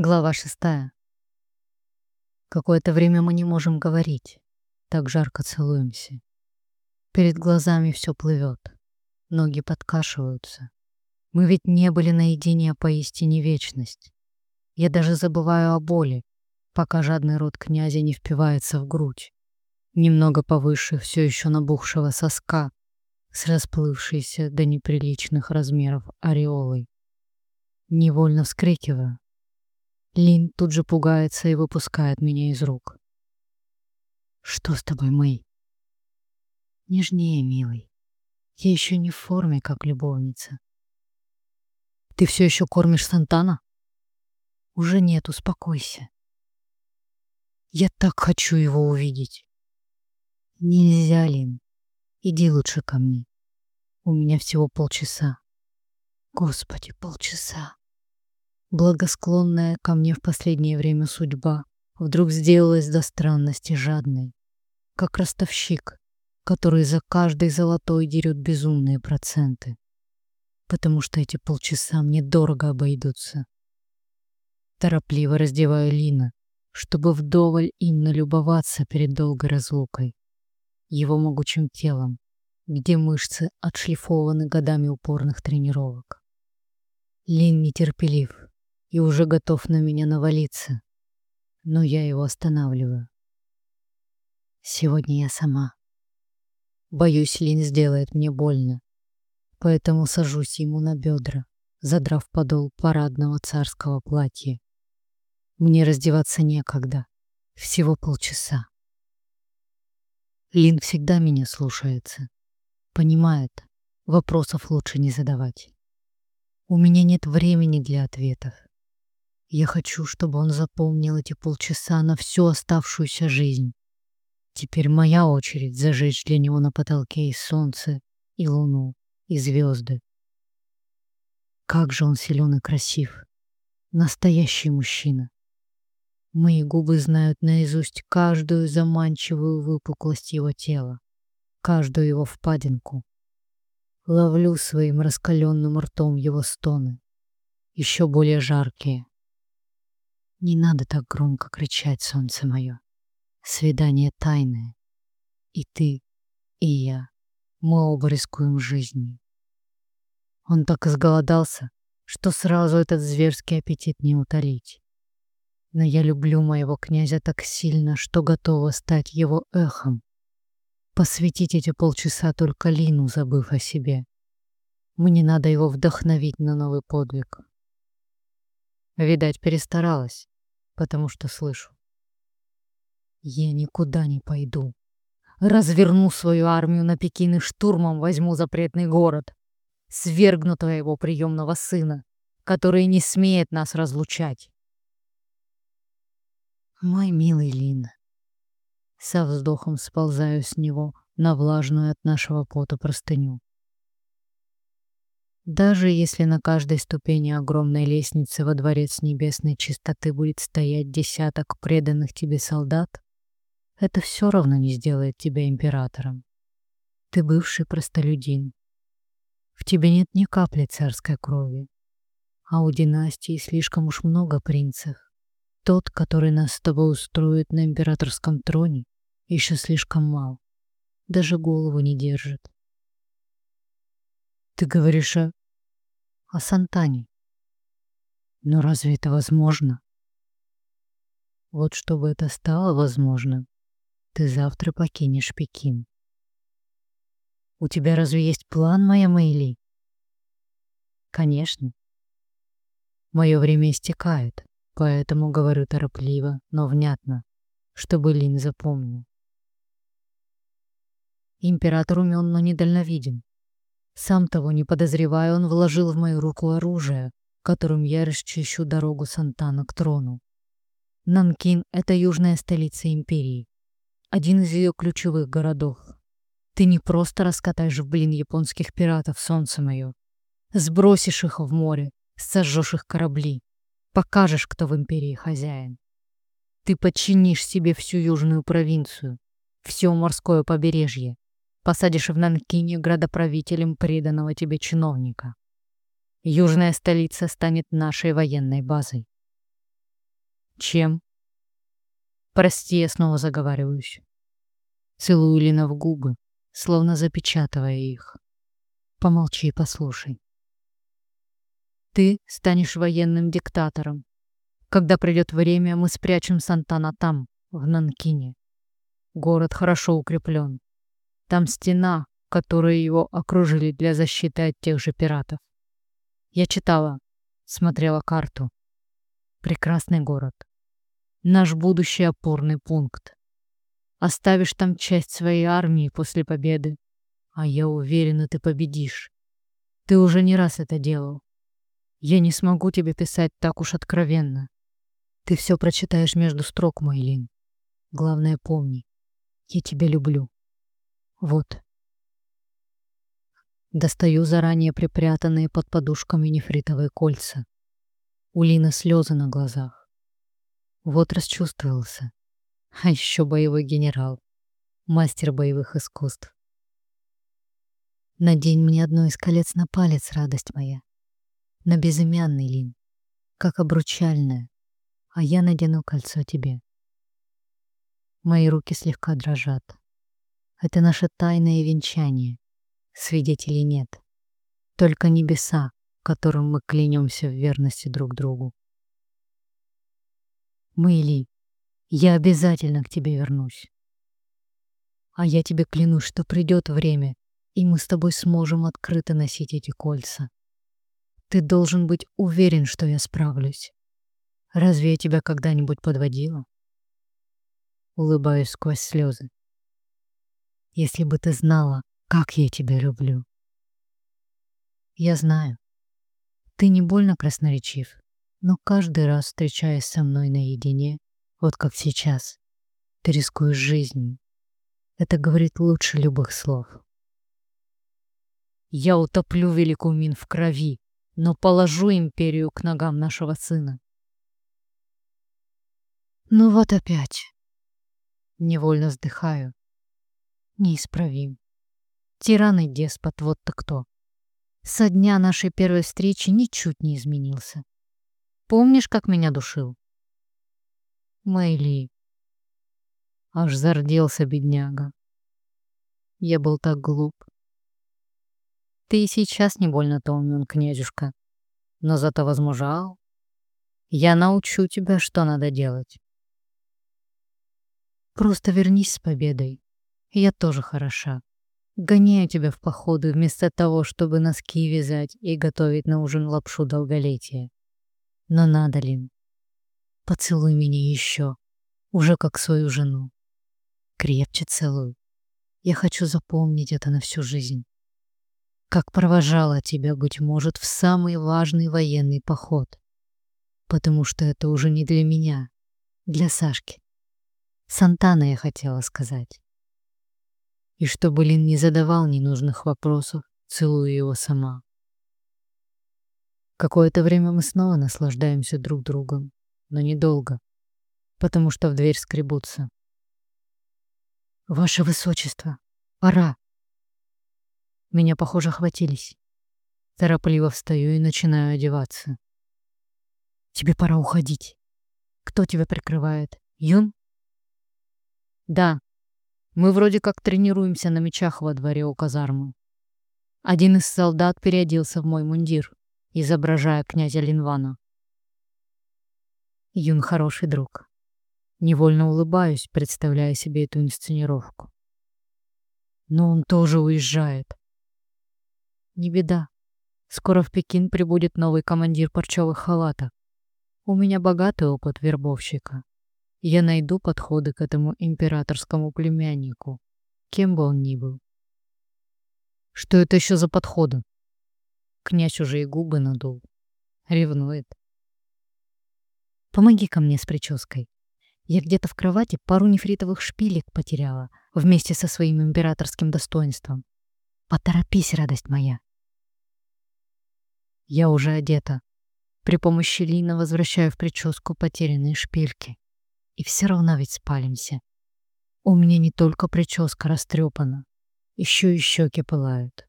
Глава шестая. Какое-то время мы не можем говорить. Так жарко целуемся. Перед глазами все плывет. Ноги подкашиваются. Мы ведь не были наедине поистине вечность. Я даже забываю о боли, пока жадный рот князя не впивается в грудь. Немного повыше все еще набухшего соска с расплывшейся до неприличных размеров ореолой. Невольно вскрикиваю, Лин тут же пугается и выпускает меня из рук. «Что с тобой, Мэй?» «Нежнее, милый. Я еще не в форме, как любовница». «Ты все еще кормишь Сантана?» «Уже нет, успокойся». «Я так хочу его увидеть». «Нельзя, Лин. Иди лучше ко мне. У меня всего полчаса». «Господи, полчаса!» Благосклонная ко мне в последнее время судьба вдруг сделалась до странности жадной, как ростовщик, который за каждый золотой дерет безумные проценты, потому что эти полчаса мне дорого обойдутся. Торопливо раздеваю Лина, чтобы вдоволь им налюбоваться перед долгой разлукой, его могучим телом, где мышцы отшлифованы годами упорных тренировок. Лин нетерпелив, и уже готов на меня навалиться. Но я его останавливаю. Сегодня я сама. Боюсь, Лин сделает мне больно. Поэтому сажусь ему на бедра, задрав подол парадного царского платья. Мне раздеваться некогда. Всего полчаса. Лин всегда меня слушается. Понимает, вопросов лучше не задавать. У меня нет времени для ответов. Я хочу, чтобы он запомнил эти полчаса на всю оставшуюся жизнь. Теперь моя очередь зажечь для него на потолке и солнце, и луну, и звезды. Как же он силен и красив. Настоящий мужчина. Мои губы знают наизусть каждую заманчивую выпуклость его тела, каждую его впадинку. Ловлю своим раскаленным ртом его стоны, еще более жаркие, не надо так громко кричать, солнце мое. Свидание тайное. И ты, и я. Мы оба рискуем жизнью. Он так изголодался, что сразу этот зверский аппетит не утолить. Но я люблю моего князя так сильно, что готова стать его эхом. Посвятить эти полчаса только Лину, забыв о себе. Мне надо его вдохновить на новый подвиг. Видать, перестаралась, потому что слышу. Я никуда не пойду. Разверну свою армию на Пекин и штурмом возьму запретный город. Свергну твоего приемного сына, который не смеет нас разлучать. Мой милый Лин. Со вздохом сползаю с него на влажную от нашего пота простыню. Даже если на каждой ступени огромной лестницы во дворец небесной чистоты будет стоять десяток преданных тебе солдат, это все равно не сделает тебя императором. Ты бывший простолюдин. В тебе нет ни капли царской крови. А у династии слишком уж много принцев. Тот, который нас с тобой устроит на императорском троне, еще слишком мал. Даже голову не держит. Ты говоришь о о Сантане. Но разве это возможно? Вот чтобы это стало возможным, ты завтра покинешь Пекин. У тебя разве есть план, моя Мэйли? Конечно. Мое время истекает, поэтому говорю торопливо, но внятно, чтобы Лин запомнил. Император умен, но недальновиден. Сам того не подозревая, он вложил в мою руку оружие, которым я расчищу дорогу Сантана к трону. Нанкин — это южная столица империи, один из ее ключевых городов. Ты не просто раскатаешь в блин японских пиратов, солнце мое, сбросишь их в море, сожжешь их корабли, покажешь, кто в империи хозяин. Ты подчинишь себе всю южную провинцию, все морское побережье, посадишь в Нанкине градоправителем преданного тебе чиновника. Южная столица станет нашей военной базой. Чем? Прости, я снова заговариваюсь. Целую Лина в губы, словно запечатывая их. Помолчи и послушай. Ты станешь военным диктатором. Когда придет время, мы спрячем Сантана там, в Нанкине. Город хорошо укреплен. Там стена, которой его окружили для защиты от тех же пиратов. Я читала, смотрела карту. Прекрасный город. Наш будущий опорный пункт. Оставишь там часть своей армии после победы, а я уверена, ты победишь. Ты уже не раз это делал. Я не смогу тебе писать так уж откровенно. Ты все прочитаешь между строк, мой Лин. Главное, помни, я тебя люблю. Вот. Достаю заранее припрятанные под подушками нефритовые кольца. У Лины слезы на глазах. Вот расчувствовался. А еще боевой генерал, мастер боевых искусств. Надень мне одно из колец на палец, радость моя. На безымянный лин, как обручальное, а я надену кольцо тебе. Мои руки слегка дрожат. Это наше тайное венчание. Свидетелей нет. Только небеса, которым мы клянемся в верности друг другу. Мэйли, я обязательно к тебе вернусь. А я тебе клянусь, что придет время, и мы с тобой сможем открыто носить эти кольца. Ты должен быть уверен, что я справлюсь. Разве я тебя когда-нибудь подводила? Улыбаюсь сквозь слезы. Если бы ты знала, как я тебя люблю. Я знаю. Ты не больно красноречив, но каждый раз, встречаясь со мной наедине, вот как сейчас. Ты рискуешь жизнью. Это говорит лучше любых слов. Я утоплю великую Мин в крови, но положу империю к ногам нашего сына. Ну вот опять. Невольно вздыхаю. Неисправим. Тиран и деспот, вот-то кто. Со дня нашей первой встречи ничуть не изменился. Помнишь, как меня душил? Мэйли. Аж зарделся бедняга. Я был так глуп. Ты и сейчас не больно-то умен, князюшка. Но зато возмужал. Я научу тебя, что надо делать. Просто вернись с победой. Я тоже хороша. Гоняю тебя в походы вместо того, чтобы носки вязать и готовить на ужин лапшу долголетия. Но надо, Лин, Поцелуй меня еще, уже как свою жену. Крепче целуй. Я хочу запомнить это на всю жизнь. Как провожала тебя, быть может, в самый важный военный поход. Потому что это уже не для меня, для Сашки. Сантана я хотела сказать. И чтобы Лин не задавал ненужных вопросов, целую его сама. Какое-то время мы снова наслаждаемся друг другом но недолго, потому что в дверь скребутся. «Ваше Высочество, пора!» Меня, похоже, хватились. Торопливо встаю и начинаю одеваться. «Тебе пора уходить. Кто тебя прикрывает? Юн?» «Да. Мы вроде как тренируемся на мечах во дворе у казармы. Один из солдат переоделся в мой мундир, изображая князя Линвана. Юн хороший друг. Невольно улыбаюсь, представляя себе эту инсценировку. Но он тоже уезжает. Не беда. Скоро в Пекин прибудет новый командир парчевых халатов. У меня богатый опыт вербовщика. Я найду подходы к этому императорскому племяннику, кем бы он ни был. Что это еще за подходы? Князь уже и губы надул. Ревнует. Помоги-ка мне с прической. Я где-то в кровати пару нефритовых шпилек потеряла вместе со своим императорским достоинством. Поторопись, радость моя. Я уже одета. При помощи Лина возвращаю в прическу потерянные шпильки. И все равно ведь спалимся. У меня не только прическа растрепана, еще и щеки пылают,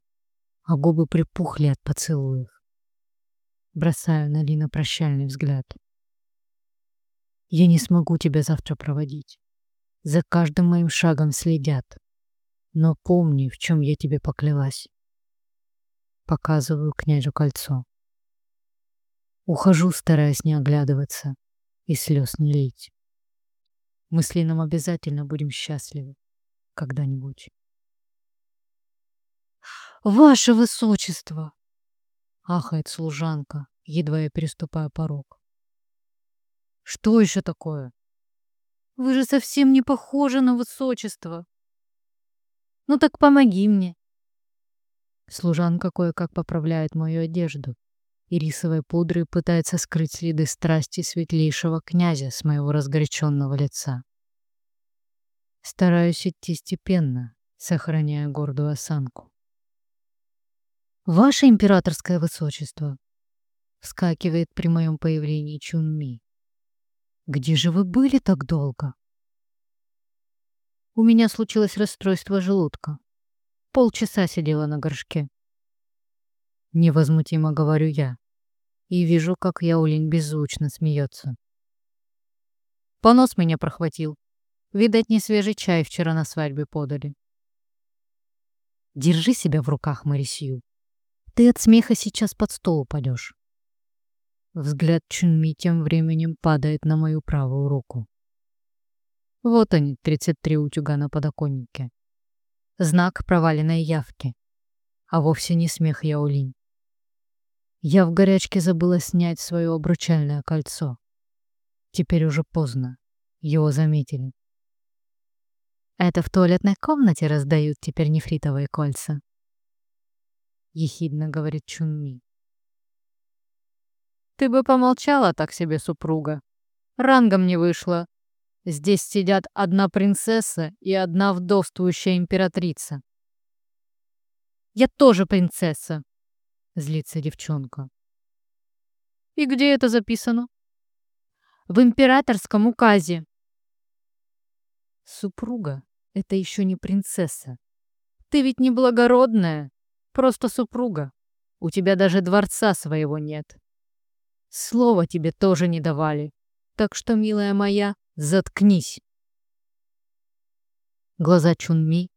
а губы припухли от поцелуев. Бросаю на Лина прощальный взгляд. Я не смогу тебя завтра проводить. За каждым моим шагом следят. Но помни, в чем я тебе поклялась. Показываю князю кольцо. Ухожу, стараясь не оглядываться и слез не лить. Мы с Лином обязательно будем счастливы когда-нибудь. «Ваше высочество!» — ахает служанка, едва я переступаю порог. «Что еще такое?» «Вы же совсем не похожи на высочество!» «Ну так помоги мне!» Служанка кое-как поправляет мою одежду и рисовой пудрой пытается скрыть следы страсти светлейшего князя с моего разгоряченного лица. Стараюсь идти степенно, сохраняя гордую осанку. «Ваше императорское высочество!» вскакивает при моем появлении Чунми. «Где же вы были так долго?» У меня случилось расстройство желудка. Полчаса сидела на горшке. Невозмутимо говорю я. И вижу, как Яулин беззвучно смеется. Понос меня прохватил. Видать, не свежий чай вчера на свадьбе подали. Держи себя в руках, Марисью. Ты от смеха сейчас под стол упадешь. Взгляд Чунми тем временем падает на мою правую руку. Вот они, 33 утюга на подоконнике. Знак проваленной явки. А вовсе не смех Яулинь. Я в горячке забыла снять свое обручальное кольцо. Теперь уже поздно. Его заметили. Это в туалетной комнате раздают теперь нефритовые кольца. Ехидно говорит Чунми. Ты бы помолчала так себе, супруга. Рангом не вышло. Здесь сидят одна принцесса и одна вдовствующая императрица. Я тоже принцесса, Злится девчонка. И где это записано? В императорском указе. Супруга — это еще не принцесса. Ты ведь не благородная, просто супруга. У тебя даже дворца своего нет. Слова тебе тоже не давали. Так что, милая моя, заткнись. Глаза Чунми,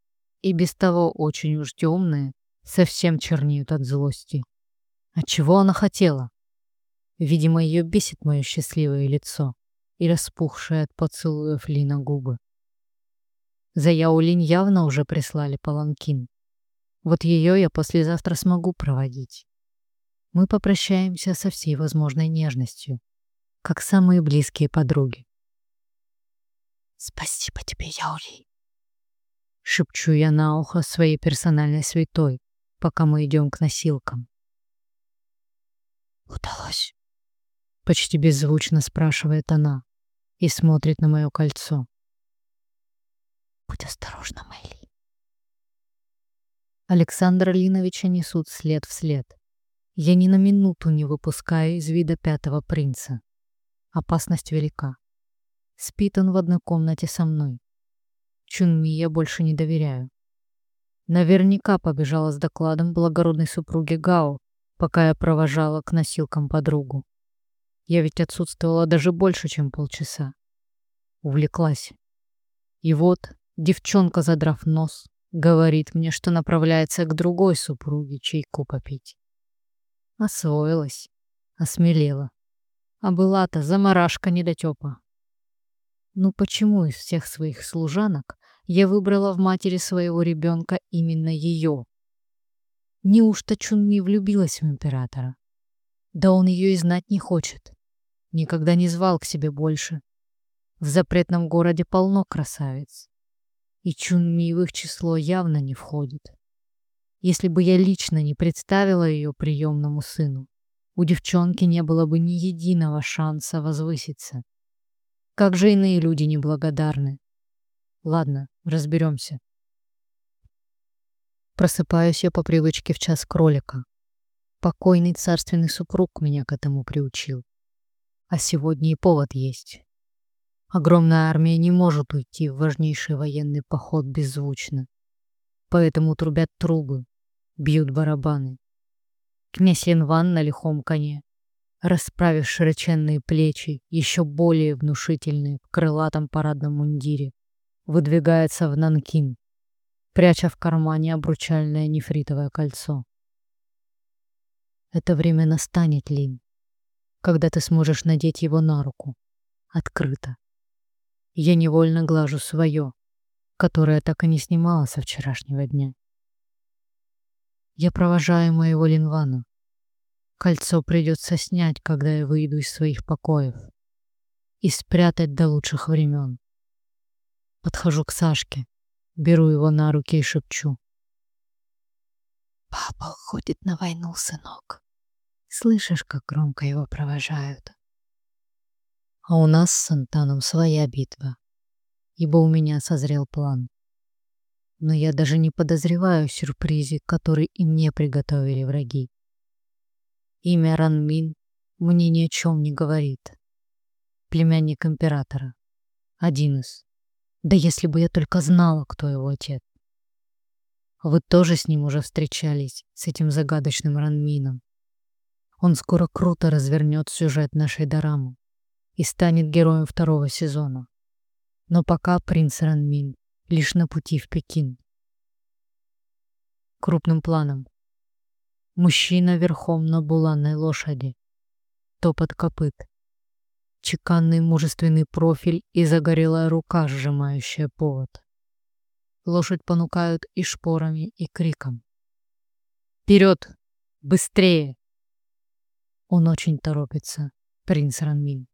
и без того очень уж темные, совсем чернеют от злости. А чего она хотела? Видимо, ее бесит мое счастливое лицо и распухшие от поцелуев Лина губы. За Яулинь явно уже прислали паланкин. Вот ее я послезавтра смогу проводить. Мы попрощаемся со всей возможной нежностью, как самые близкие подруги. «Спасибо тебе, Яули!» Шепчу я на ухо своей персональной святой, пока мы идем к носилкам. «Удалось?» Почти беззвучно спрашивает она и смотрит на мое кольцо. «Будь осторожна, Мэйли». Александра Линовича несут след в след. Я ни на минуту не выпускаю из вида пятого принца. Опасность велика. Спит он в одной комнате со мной. Чунми я больше не доверяю. Наверняка побежала с докладом благородной супруге Гао, пока я провожала к носилкам подругу. Я ведь отсутствовала даже больше, чем полчаса. Увлеклась. И вот девчонка, задрав нос, говорит мне, что направляется к другой супруге чайку попить. Освоилась, осмелела. А была-то заморашка недотёпа. Ну почему из всех своих служанок я выбрала в матери своего ребенка именно ее. Неужто Чунми влюбилась в императора? Да он ее и знать не хочет. Никогда не звал к себе больше. В запретном городе полно красавиц. И Чунми в их число явно не входит. Если бы я лично не представила ее приемному сыну, у девчонки не было бы ни единого шанса возвыситься. Как же иные люди неблагодарны. Ладно, разберемся. Просыпаюсь я по привычке в час кролика. Покойный царственный супруг меня к этому приучил. А сегодня и повод есть. Огромная армия не может уйти в важнейший военный поход беззвучно. Поэтому трубят трубы, бьют барабаны. Князь Ленван на лихом коне. расправив широченные плечи, еще более внушительные, в крылатом парадном мундире, выдвигается в Нанкин, пряча в кармане обручальное нефритовое кольцо. Это время настанет, Лин, когда ты сможешь надеть его на руку, открыто. Я невольно глажу свое, которое так и не снимала со вчерашнего дня. Я провожаю моего Линвана, Кольцо придется снять, когда я выйду из своих покоев. И спрятать до лучших времен. Подхожу к Сашке, беру его на руки и шепчу. Папа уходит на войну, сынок. Слышишь, как громко его провожают? А у нас с Сантаном своя битва, ибо у меня созрел план. Но я даже не подозреваю сюрпризе, который и мне приготовили враги. Имя Ранмин мне ни о чем не говорит. Племянник императора. Один из. Да если бы я только знала, кто его отец. Вы тоже с ним уже встречались, с этим загадочным Ранмином. Он скоро круто развернет сюжет нашей дорамы и станет героем второго сезона. Но пока принц Ранмин лишь на пути в Пекин. Крупным планом Мужчина верхом на буланной лошади. Топот копыт. Чеканный мужественный профиль и загорелая рука, сжимающая повод. Лошадь понукают и шпорами, и криком. «Вперед! Быстрее!» Он очень торопится, принц Ранмин.